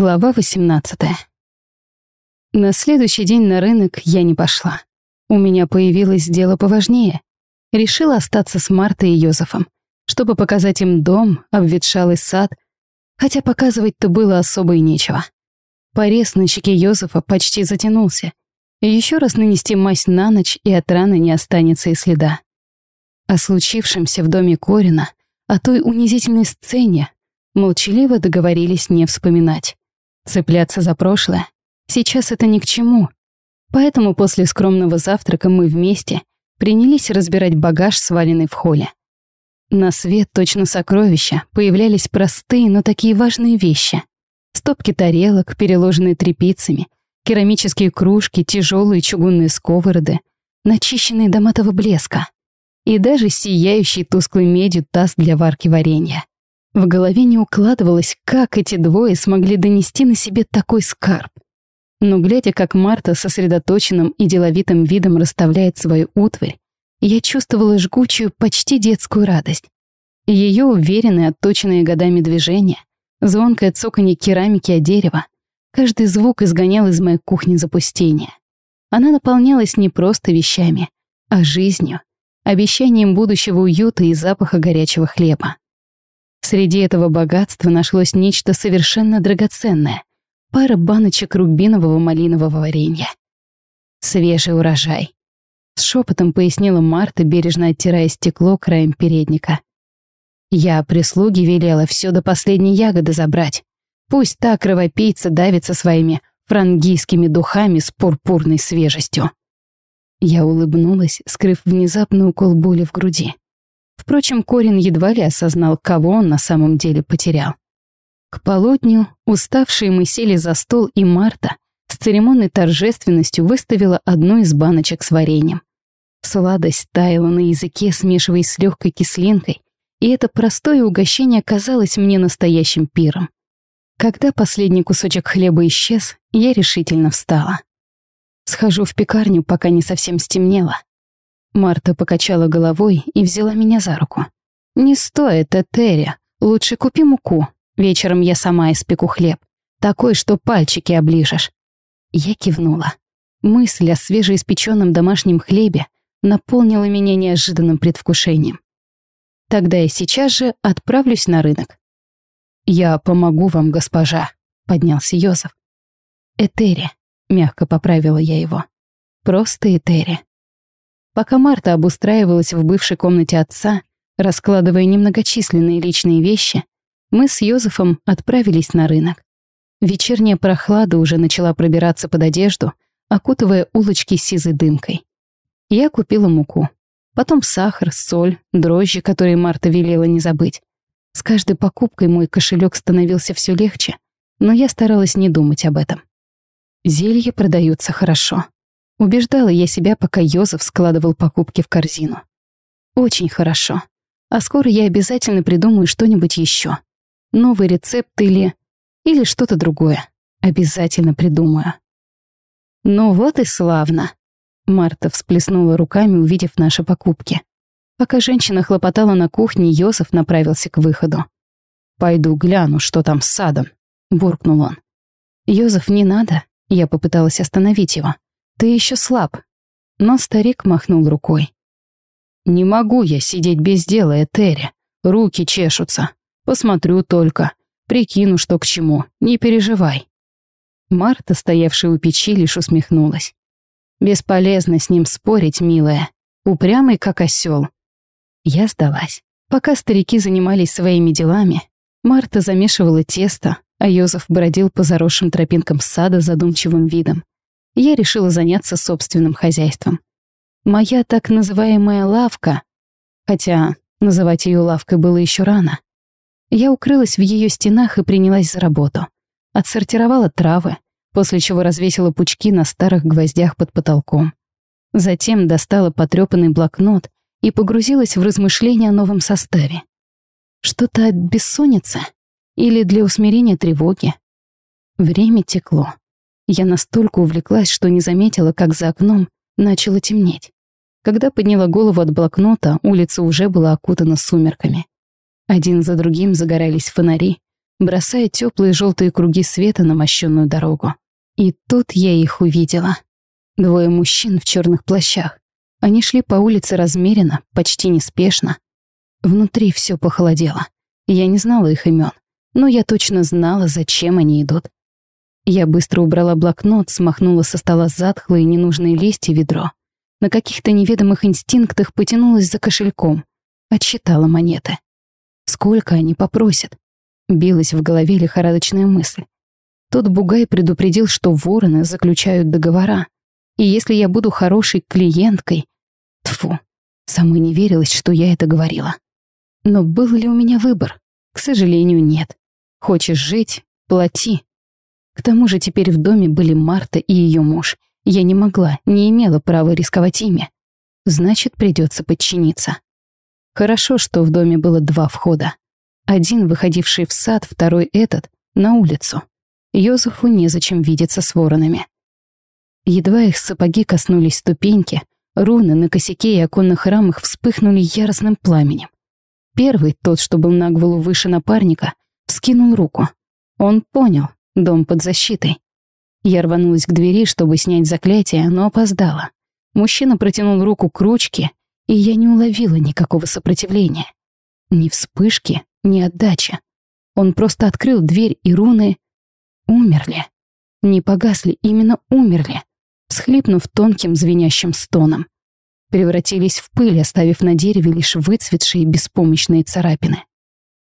Глава 18. На следующий день на рынок я не пошла. У меня появилось дело поважнее. Решила остаться с Мартой и Йозефом, чтобы показать им дом, обветшалый сад, хотя показывать-то было особо и нечего. Порез на щеке Йозефа почти затянулся. Еще раз нанести мазь на ночь, и от раны не останется и следа. О случившемся в доме Корина, о той унизительной сцене, молчаливо договорились не вспоминать. Цепляться за прошлое сейчас это ни к чему. Поэтому после скромного завтрака мы вместе принялись разбирать багаж, сваленный в холле. На свет, точно сокровища, появлялись простые, но такие важные вещи. Стопки тарелок, переложенные тряпицами, керамические кружки, тяжелые чугунные сковороды, начищенные до матового блеска и даже сияющий тусклой медью таз для варки варенья. В голове не укладывалось, как эти двое смогли донести на себе такой скарб. Но глядя, как Марта сосредоточенным и деловитым видом расставляет свою утварь, я чувствовала жгучую, почти детскую радость. Ее уверенные, отточенные годами движения, звонкое цоканье керамики о дерево, каждый звук изгонял из моей кухни запустение. Она наполнялась не просто вещами, а жизнью, обещанием будущего уюта и запаха горячего хлеба. Среди этого богатства нашлось нечто совершенно драгоценное — пара баночек рубинового малинового варенья. «Свежий урожай», — с шепотом пояснила Марта, бережно оттирая стекло краем передника. «Я прислуги велела все до последней ягоды забрать. Пусть та кровопийца давится своими франгийскими духами с пурпурной свежестью». Я улыбнулась, скрыв внезапный укол боли в груди. Впрочем, Корин едва ли осознал, кого он на самом деле потерял. К полудню уставшие мы сели за стол, и Марта с церемонной торжественностью выставила одну из баночек с вареньем. Сладость таяла на языке, смешиваясь с легкой кислинкой, и это простое угощение казалось мне настоящим пиром. Когда последний кусочек хлеба исчез, я решительно встала. Схожу в пекарню, пока не совсем стемнело. Марта покачала головой и взяла меня за руку. «Не стоит, Этери. Лучше купи муку. Вечером я сама испеку хлеб. Такой, что пальчики оближешь». Я кивнула. Мысль о свежеиспеченном домашнем хлебе наполнила меня неожиданным предвкушением. Тогда я сейчас же отправлюсь на рынок. «Я помогу вам, госпожа», — поднялся Йозеф. «Этери», — мягко поправила я его. «Просто Этери». Пока Марта обустраивалась в бывшей комнате отца, раскладывая немногочисленные личные вещи, мы с Йозефом отправились на рынок. Вечерняя прохлада уже начала пробираться под одежду, окутывая улочки сизой дымкой. Я купила муку. Потом сахар, соль, дрожжи, которые Марта велела не забыть. С каждой покупкой мой кошелек становился все легче, но я старалась не думать об этом. Зелья продаются хорошо. Убеждала я себя, пока Йозеф складывал покупки в корзину. Очень хорошо. А скоро я обязательно придумаю что-нибудь еще. Новый рецепт или... Или что-то другое. Обязательно придумаю. Ну вот и славно. Марта всплеснула руками, увидев наши покупки. Пока женщина хлопотала на кухне, Йозеф направился к выходу. «Пойду гляну, что там с садом», — буркнул он. «Йозеф, не надо», — я попыталась остановить его. Ты еще слаб. Но старик махнул рукой. Не могу я сидеть без дела, Этери. Руки чешутся. Посмотрю только. Прикину, что к чему. Не переживай. Марта, стоявшая у печи, лишь усмехнулась. Бесполезно с ним спорить, милая. Упрямый, как осел. Я сдалась. Пока старики занимались своими делами, Марта замешивала тесто, а Йозеф бродил по заросшим тропинкам сада задумчивым видом я решила заняться собственным хозяйством. Моя так называемая лавка, хотя называть ее лавкой было еще рано, я укрылась в ее стенах и принялась за работу. Отсортировала травы, после чего развесила пучки на старых гвоздях под потолком. Затем достала потрепанный блокнот и погрузилась в размышления о новом составе. Что-то от бессонницы или для усмирения тревоги. Время текло. Я настолько увлеклась, что не заметила, как за окном начало темнеть. Когда подняла голову от блокнота, улица уже была окутана сумерками. Один за другим загорались фонари, бросая теплые желтые круги света на мощенную дорогу. И тут я их увидела. Двое мужчин в черных плащах. Они шли по улице размеренно, почти неспешно. Внутри все похолодело. Я не знала их имен, но я точно знала, зачем они идут. Я быстро убрала блокнот, смахнула со стола затхлые ненужные листья ведро. На каких-то неведомых инстинктах потянулась за кошельком. Отсчитала монеты. Сколько они попросят? Билась в голове лихорадочная мысль. Тот бугай предупредил, что вороны заключают договора. И если я буду хорошей клиенткой... Тфу, самой не верилось, что я это говорила. Но был ли у меня выбор? К сожалению, нет. Хочешь жить — плати. К тому же теперь в доме были Марта и ее муж. Я не могла, не имела права рисковать ими. Значит, придется подчиниться. Хорошо, что в доме было два входа. Один, выходивший в сад, второй этот, на улицу. Йозефу незачем видеться с воронами. Едва их сапоги коснулись ступеньки, руны на косяке и оконных рамах вспыхнули яростным пламенем. Первый, тот, что был на голову выше напарника, вскинул руку. Он понял, Дом под защитой. Я рванулась к двери, чтобы снять заклятие, но опоздала. Мужчина протянул руку к ручке, и я не уловила никакого сопротивления. Ни вспышки, ни отдачи. Он просто открыл дверь, и руны умерли. Не погасли, именно умерли, всхлипнув тонким звенящим стоном. Превратились в пыль, оставив на дереве лишь выцветшие беспомощные царапины.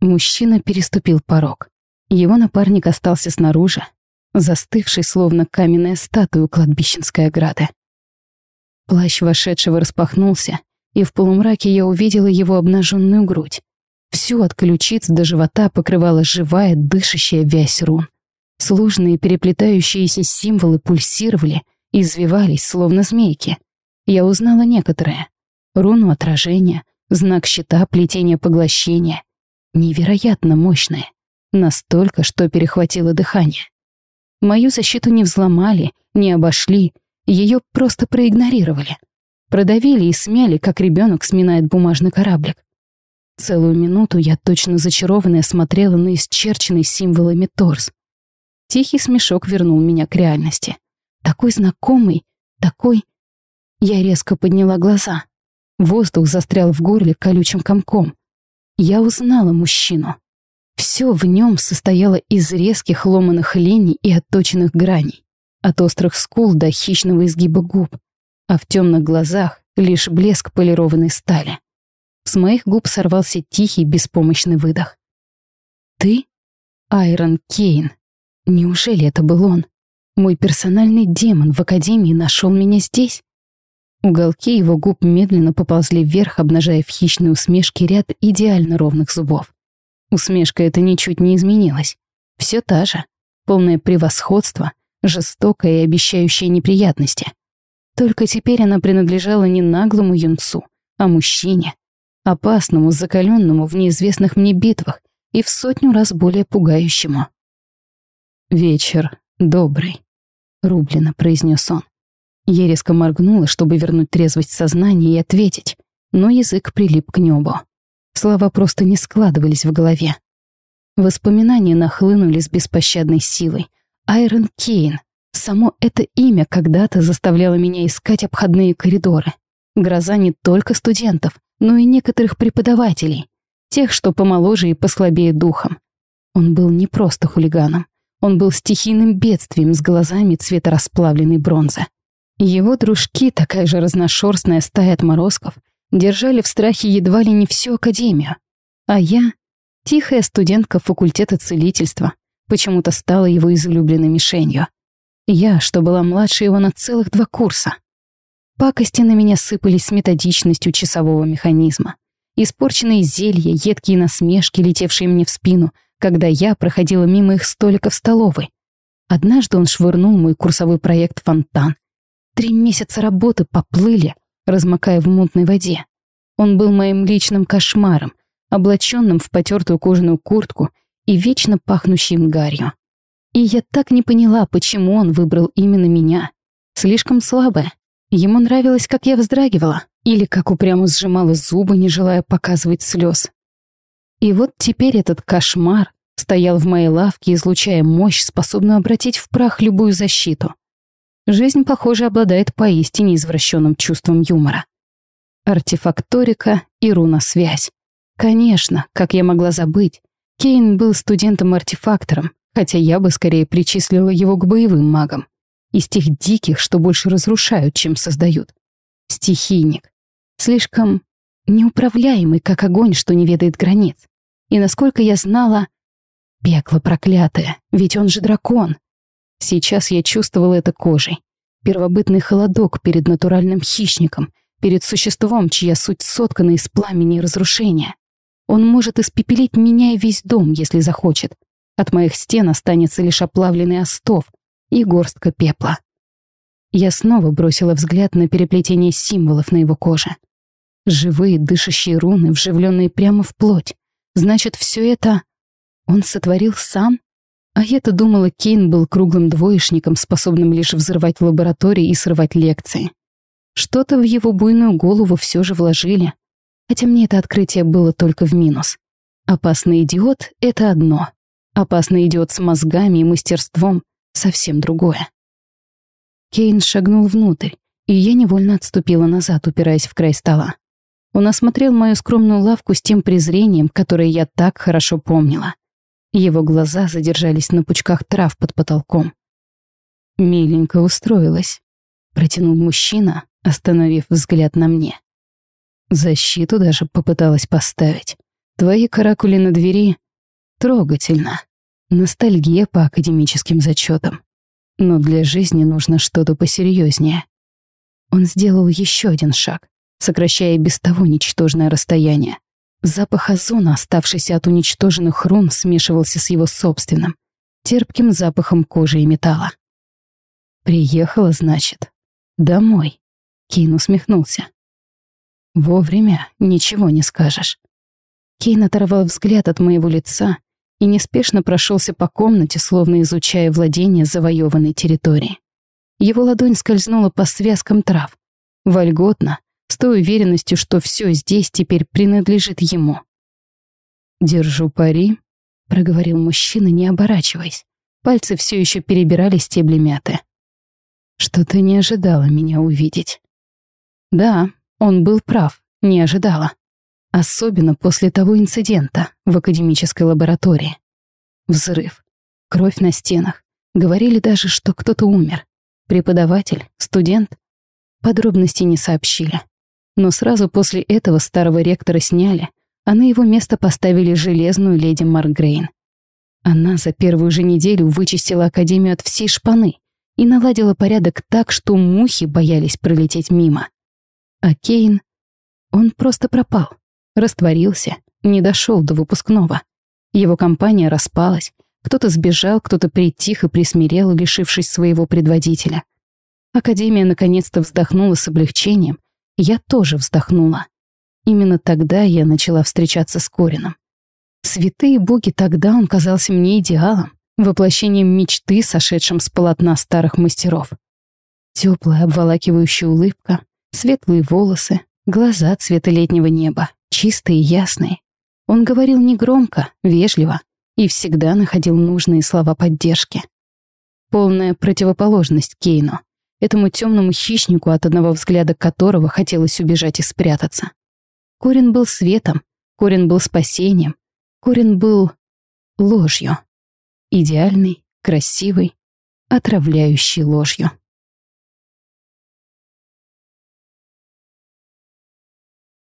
Мужчина переступил порог. Его напарник остался снаружи, застывший, словно каменная статуя у кладбищенской ограды. Плащ вошедшего распахнулся, и в полумраке я увидела его обнаженную грудь. Всю от ключиц до живота покрывала живая, дышащая вязь рун. Сложные переплетающиеся символы пульсировали извивались, словно змейки. Я узнала некоторые. Руну отражения, знак щита, плетение поглощения. Невероятно мощные. Настолько, что перехватило дыхание. Мою защиту не взломали, не обошли, ее просто проигнорировали. Продавили и смяли, как ребенок сминает бумажный кораблик. Целую минуту я точно зачарованная смотрела на исчерченный символами торс. Тихий смешок вернул меня к реальности. Такой знакомый, такой... Я резко подняла глаза. Воздух застрял в горле колючим комком. Я узнала мужчину. Все в нем состояло из резких ломаных линий и отточенных граней, от острых скул до хищного изгиба губ, а в темных глазах лишь блеск полированной стали. С моих губ сорвался тихий, беспомощный выдох. «Ты? Айрон Кейн. Неужели это был он? Мой персональный демон в Академии нашел меня здесь?» Уголки его губ медленно поползли вверх, обнажая в хищной усмешке ряд идеально ровных зубов. Усмешка эта ничуть не изменилась. Все та же. Полное превосходство, жестокое и обещающее неприятности. Только теперь она принадлежала не наглому юнцу, а мужчине. Опасному, закаленному в неизвестных мне битвах и в сотню раз более пугающему. «Вечер добрый», — рублено произнес он. Я резко моргнула, чтобы вернуть трезвость сознания и ответить, но язык прилип к небу. Слова просто не складывались в голове. Воспоминания нахлынули с беспощадной силой. Айрон Кейн. Само это имя когда-то заставляло меня искать обходные коридоры. Гроза не только студентов, но и некоторых преподавателей. Тех, что помоложе и послабее духом. Он был не просто хулиганом. Он был стихийным бедствием с глазами цвета расплавленной бронзы. Его дружки, такая же разношерстная стая отморозков, держали в страхе едва ли не всю академию. А я, тихая студентка факультета целительства, почему-то стала его излюбленной мишенью. Я, что была младше его на целых два курса. Пакости на меня сыпались с методичностью часового механизма. Испорченные зелья, едкие насмешки, летевшие мне в спину, когда я проходила мимо их столика в столовой. Однажды он швырнул мой курсовой проект «Фонтан». Три месяца работы поплыли — размокая в мутной воде. Он был моим личным кошмаром, облаченным в потертую кожаную куртку и вечно пахнущим гарью. И я так не поняла, почему он выбрал именно меня. Слишком слабая. Ему нравилось, как я вздрагивала, или как упрямо сжимала зубы, не желая показывать слез. И вот теперь этот кошмар стоял в моей лавке, излучая мощь, способную обратить в прах любую защиту. Жизнь, похоже, обладает поистине извращенным чувством юмора. Артефакторика и руна-связь. Конечно, как я могла забыть, Кейн был студентом-артефактором, хотя я бы скорее причислила его к боевым магам. Из тех диких, что больше разрушают, чем создают. Стихийник. Слишком неуправляемый, как огонь, что не ведает границ. И насколько я знала, пекло проклятое, ведь он же дракон. Сейчас я чувствовала это кожей. Первобытный холодок перед натуральным хищником, перед существом, чья суть соткана из пламени и разрушения. Он может испепелить меня и весь дом, если захочет. От моих стен останется лишь оплавленный остов и горстка пепла. Я снова бросила взгляд на переплетение символов на его коже. Живые дышащие руны, вживленные прямо в плоть. Значит, все это он сотворил сам? А я-то думала, Кейн был круглым двоечником, способным лишь взрывать лаборатории и срывать лекции. Что-то в его буйную голову все же вложили. Хотя мне это открытие было только в минус. Опасный идиот — это одно. Опасный идиот с мозгами и мастерством — совсем другое. Кейн шагнул внутрь, и я невольно отступила назад, упираясь в край стола. Он осмотрел мою скромную лавку с тем презрением, которое я так хорошо помнила. Его глаза задержались на пучках трав под потолком. «Миленько устроилась», — протянул мужчина, остановив взгляд на мне. Защиту даже попыталась поставить. Твои каракули на двери трогательно. Ностальгия по академическим зачетам. Но для жизни нужно что-то посерьезнее. Он сделал еще один шаг, сокращая без того ничтожное расстояние. Запах озона, оставшийся от уничтоженных рун, смешивался с его собственным, терпким запахом кожи и металла. «Приехала, значит. Домой», — Кейн усмехнулся. «Вовремя ничего не скажешь». Кейн оторвал взгляд от моего лица и неспешно прошелся по комнате, словно изучая владение завоеванной территории. Его ладонь скользнула по связкам трав, вольготно, с той уверенностью, что все здесь теперь принадлежит ему. «Держу пари», — проговорил мужчина, не оборачиваясь. Пальцы все еще перебирали стебли мяты. «Что ты не ожидала меня увидеть?» «Да, он был прав, не ожидала. Особенно после того инцидента в академической лаборатории. Взрыв, кровь на стенах. Говорили даже, что кто-то умер. Преподаватель, студент. Подробностей не сообщили. Но сразу после этого старого ректора сняли, а на его место поставили железную леди Маркгрейн. Она за первую же неделю вычистила Академию от всей шпаны и наладила порядок так, что мухи боялись пролететь мимо. А Кейн... Он просто пропал, растворился, не дошел до выпускного. Его компания распалась, кто-то сбежал, кто-то притих и присмирел, лишившись своего предводителя. Академия наконец-то вздохнула с облегчением я тоже вздохнула. Именно тогда я начала встречаться с Корином. Святые боги, тогда он казался мне идеалом, воплощением мечты, сошедшим с полотна старых мастеров. Теплая обволакивающая улыбка, светлые волосы, глаза цвета летнего неба, чистые и ясные. Он говорил негромко, вежливо и всегда находил нужные слова поддержки. Полная противоположность Кейну этому темному хищнику, от одного взгляда которого хотелось убежать и спрятаться. Корин был светом, Корин был спасением, Корин был ложью. Идеальный, красивый, отравляющий ложью.